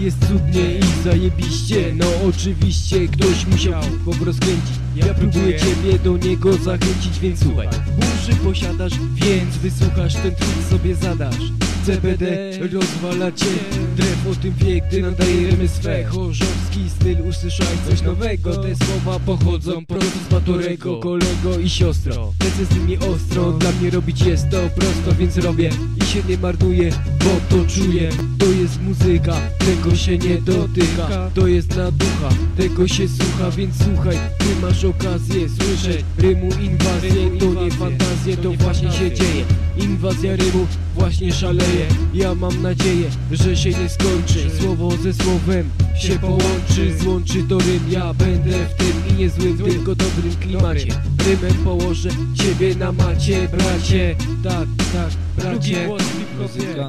jest cudnie i zajebiście. No oczywiście ktoś musiał hip-hop rozkręcić Ja próbuję ciebie do niego zachęcić, więc słuchaj. Uszy posiadasz, więc wysłuchasz, ten trud sobie zadasz CBD rozwala cię Drew o tym wie, gdy nadajemy swe. Chorzowski styl, usłyszałeś coś nowego. Te słowa pochodzą prosto z Batorego Kolego i siostro, precyzyjnie ostro. Dla mnie robić jest to prosto, więc robię. I się nie marnuję, bo to czuję. To jest muzyka, tego się nie dotyka. To jest na ducha, tego się słucha. Więc słuchaj, ty masz okazję słyszeć Rymu inwazję, to nie fantazje, to właśnie się dzieje. Inwazja rymu właśnie szaleje Ja mam nadzieję, że się nie skończy. Słowo ze słowem się połączy. Złączy to rym, ja będę w tym i niezłym Tylko dobrym klimacie. Rymem położę ciebie na macie, bracie. Tak, tak, bracie. Muzyka,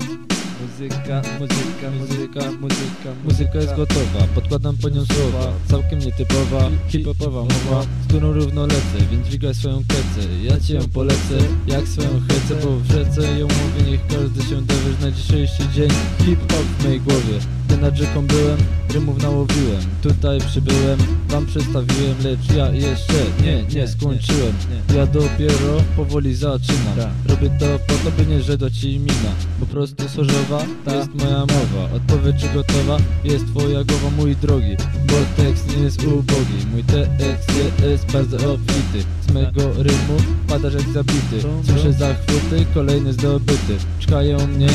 muzyka, muzyka, muzyka, muzyka, muzyka jest gotowa. Podkładam po nią słowa, całkiem nietypowa Hip-hopowa mowa, z którą równo lecę Więc dźwigaj swoją kecę, ja ci ją polecę Jak swoją hecę, bo w rzece ją mówię Niech każdy się dowiesz na dzisiejszy dzień. Hip-hop w mojej głowie. Gdy nad rzeką byłem, rymów nałowiłem. Tutaj przybyłem, wam przedstawiłem Lecz ja jeszcze nie, nie skończyłem. Ja dopiero powoli zaczynam. Robię to po to, by nie żedo ci mina. Po prostu sorzowa, to jest moja mowa. Odpowiedź czy gotowa, jest twoja głowa mój drogi. Bo tekst jest ubogi. Mój tekst jest bardzo obfity. Z mego rymu padasz jak zabity. Słyszę zachwyty, kolejny zdobyty. Czekają mnie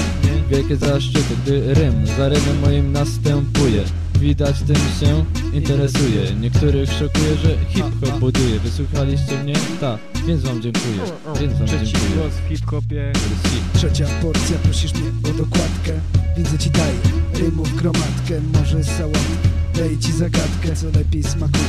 wielkie zaszczyty Gdy rym za rymem moim następuje. Widać tym się interesuje. Niektórych szokuje, że hip-hop buduje. Wysłuchaliście mnie? Tak, więc wam dziękuję. Więc wam Trzeci dziękuję. głos w hip-hopie. Trzecia porcja, prosisz mnie o dokładkę. Widzę ci daję rymów gromadkę Może sałatkę, daję ci zagadkę Co lepiej smakuje.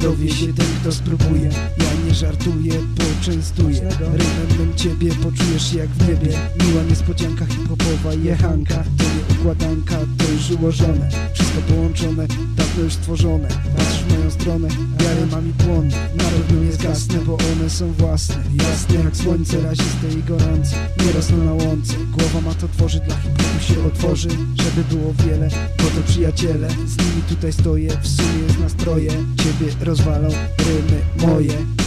Dowie się ten, kto spróbuje. Ja nie żartuję, poczęstuję Rymem mym ciebie poczujesz jak w niebie. Miła niespodzianka hip-hopowa jechanka. To nie układanka, to już ułożone. Wszystko połączone, dawno już stworzone. Patrzysz w moją stronę, ja rymami płonę są własne. Jasne jak słońce, raziste i gorące. Nie rosną na łące, głowa ma to tworzy Dla hip-hopu się otworzy, żeby było wiele Bo to przyjaciele, z nimi tutaj stoję W sumie jest nastroje, ciebie rozwalą rymy Moje